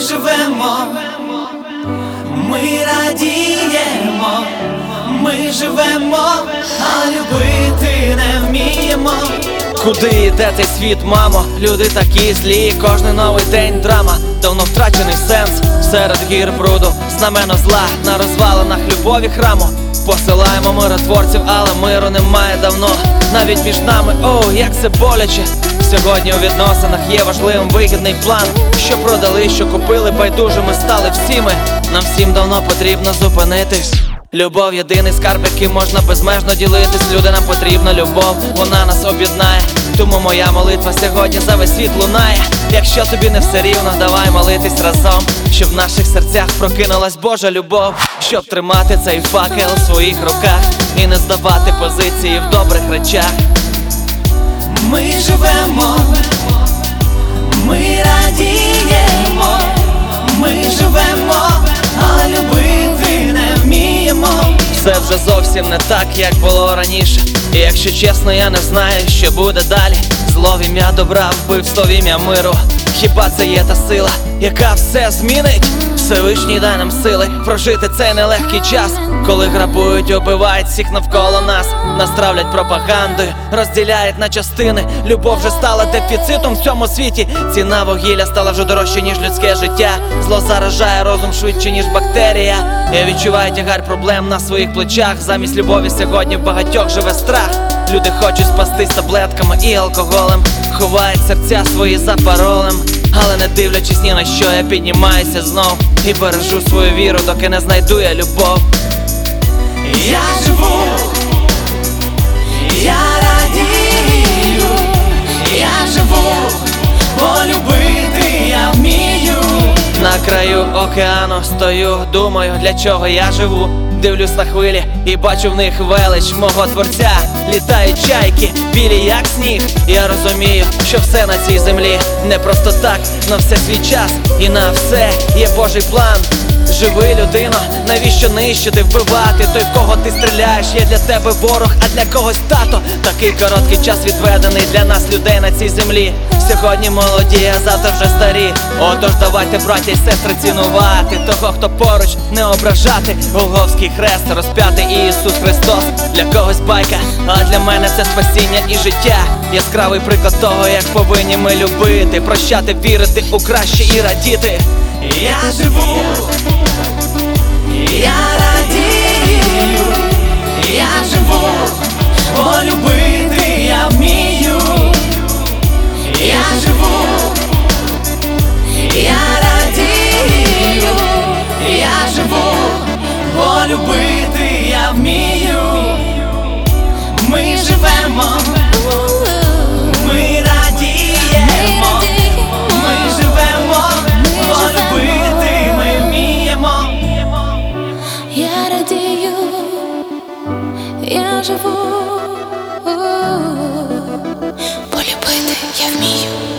живемо, ми радіємо, ми живемо, а любити не вміємо. Куди йде цей світ, мамо? Люди такі злі, кожний новий день драма, давно втрачений сенс серед гір бруду, знамено зла на розвалинах любові храму. Посилаємо миротворців, але миру немає давно. Навіть між нами, оу, як це боляче. Сьогодні у відносинах є важливим вигідний план. Що продали, що купили, байдужими стали всі ми. Нам всім давно потрібно зупинитись. Любов єдиний скарб, яким можна безмежно ділитись. Люди нам потрібна любов, вона нас об'єднає. Тому моя молитва сьогодні за весь світ лунає. Якщо тобі не все рівно, давай молитись разом, щоб в наших серцях прокинулась Божа любов, щоб тримати цей факел у своїх руках і не здавати позиції в добрих речах. Ми живемо, ми радіємо, зовсім не так, як було раніше. І якщо чесно, я не знаю, що буде далі. Зло в ім'я добра, вбивство в ім'я миру. Хіба це є та сила, яка все змінить? Всевишній дай нам сили прожити цей нелегкий час, коли грабують, убивають всіх навколо нас, нас травлять пропагандою, розділяють на частини. Любов вже стала дефіцитом в цьому світі. Ціна вугілля стала вже дорожче, ніж людське життя. Зло заражає розум швидше, ніж бактерія. Я відчуваю тягар проблем на своїх плечах. Замість любові сьогодні в багатьох живе страх. Люди хочуть спастись таблетками і алкоголем, ховають серця свої за паролем. Але не дивлячись ні на що, я піднімаюся знов і бережу свою віру, доки не знайду я любов. Я живу, я радію, я живу, бо любити я вмію. На краю океану стою, думаю, для чого я живу. Дивлюсь на хвилі і бачу в них велич мого творця. Літають чайки, білі як сніг. Я розумію, що все на цій землі не просто так, на все свій час, і на все є Божий план. Живи, людино, навіщо нищити, вбивати? Той, в кого ти стріляєш, є для тебе ворог, а для когось тато. Такий короткий час відведений для нас, людей на цій землі. Сьогодні молоді, а завтра вже старі. Отож, давайте, браття й сестри, цінувати того, хто поруч, не ображати. Голговський хрест розп'ятий Ісус Христос. Для когось байка, а для мене це спасіння і життя. Яскравий приклад того, як повинні ми любити, прощати, вірити у краще і радіти. Я живу, я радію, я живу, бо любити любити я вмію, ми живемо, ми радіємо, ми живемо, бо ми вміємо. Я радію, я живу, бо любити я вмію.